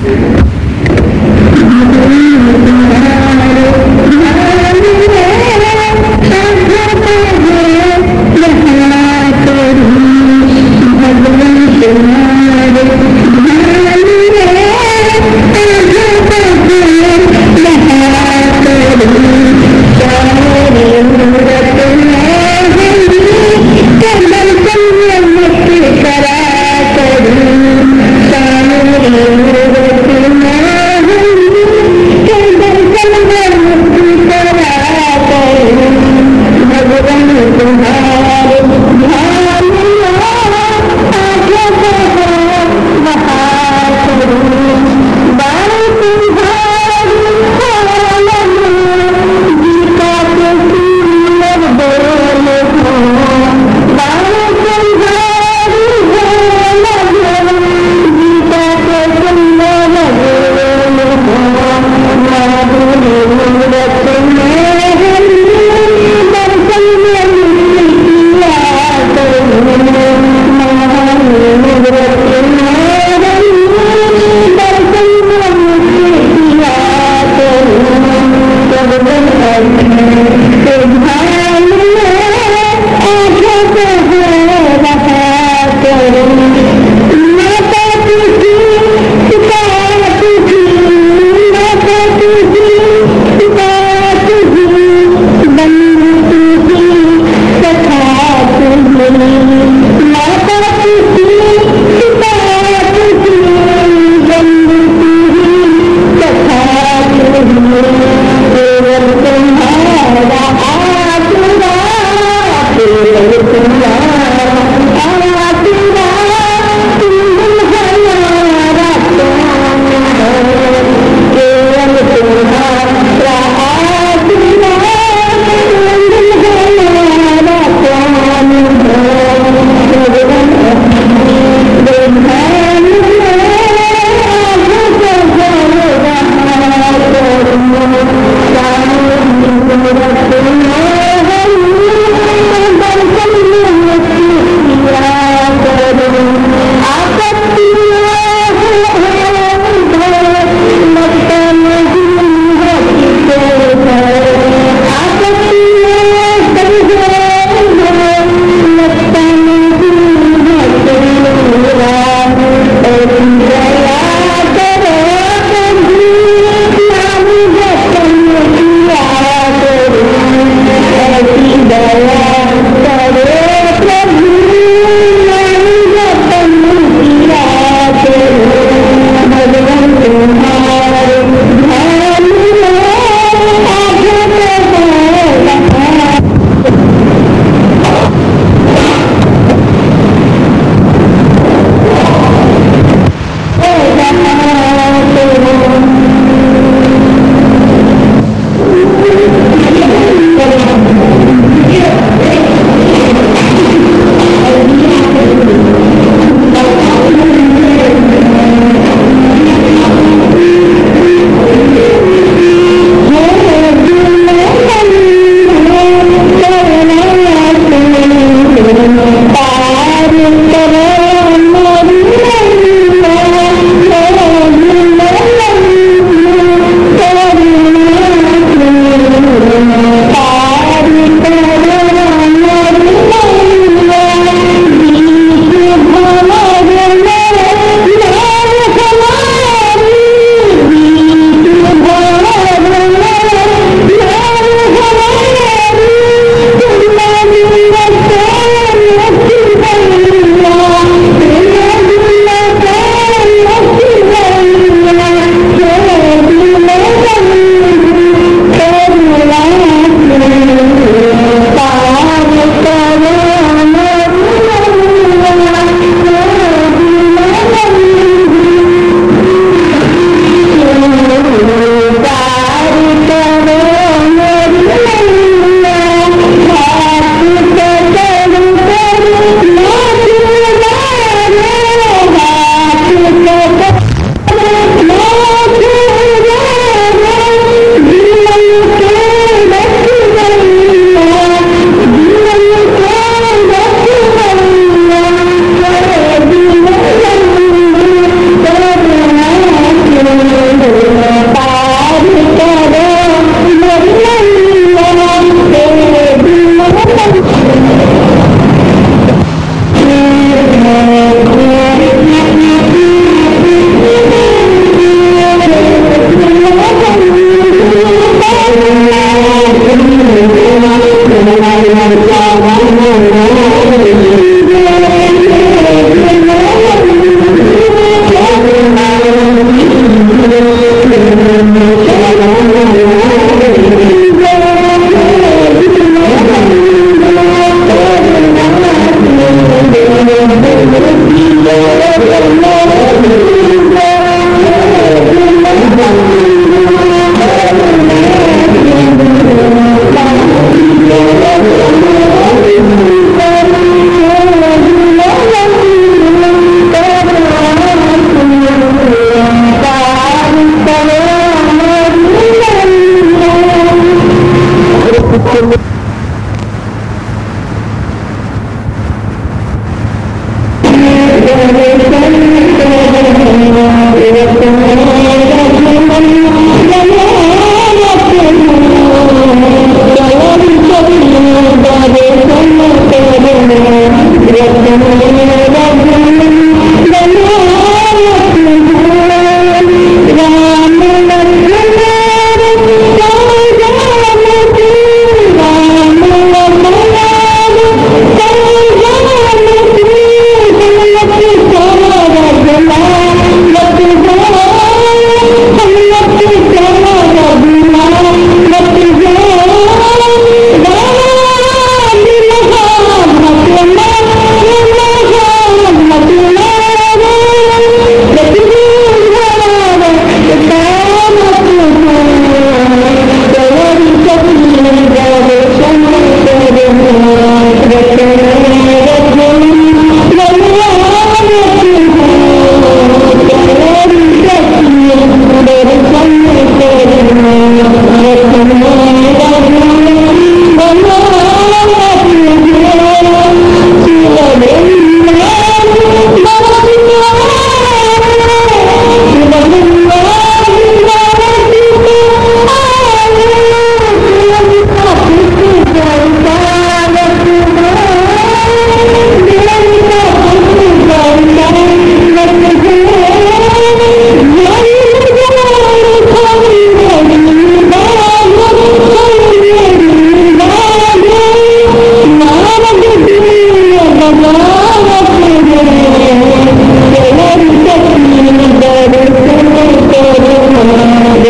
Amen.